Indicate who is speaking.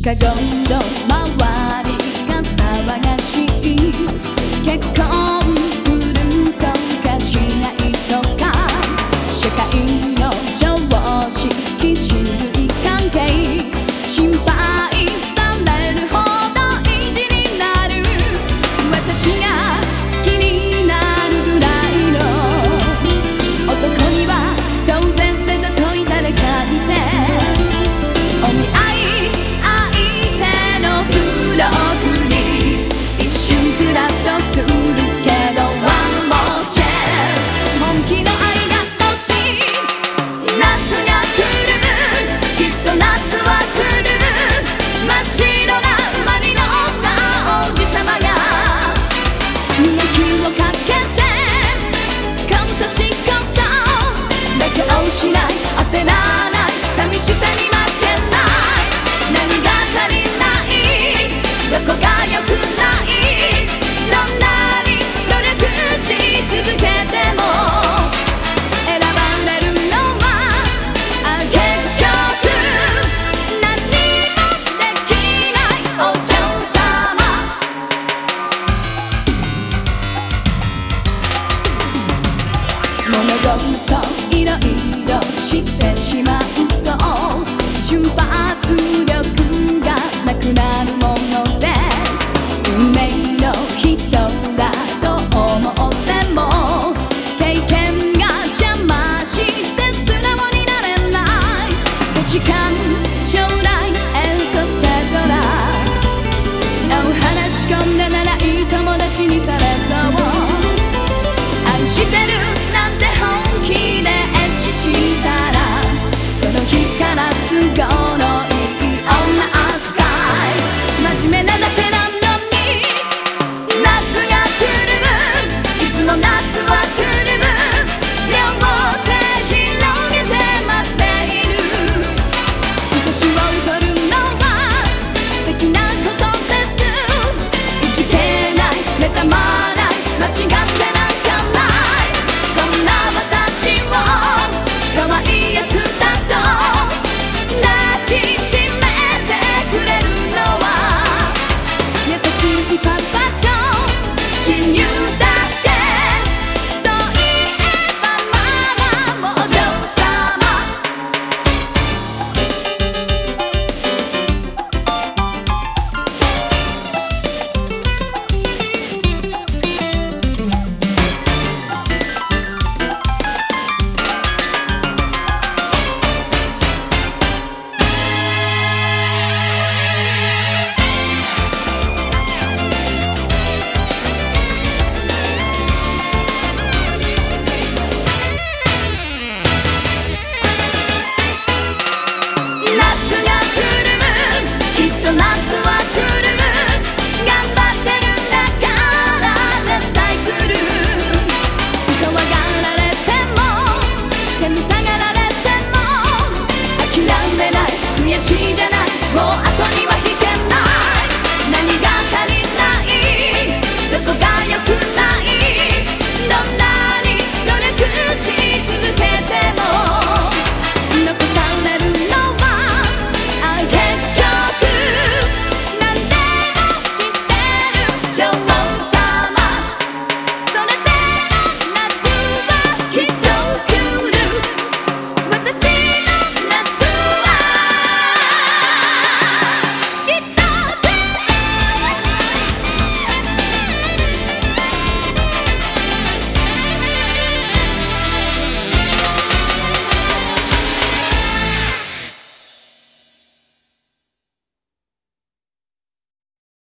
Speaker 1: 地下ゴンド周りが騒がし。い結婚する戻るとイライラしてしまう。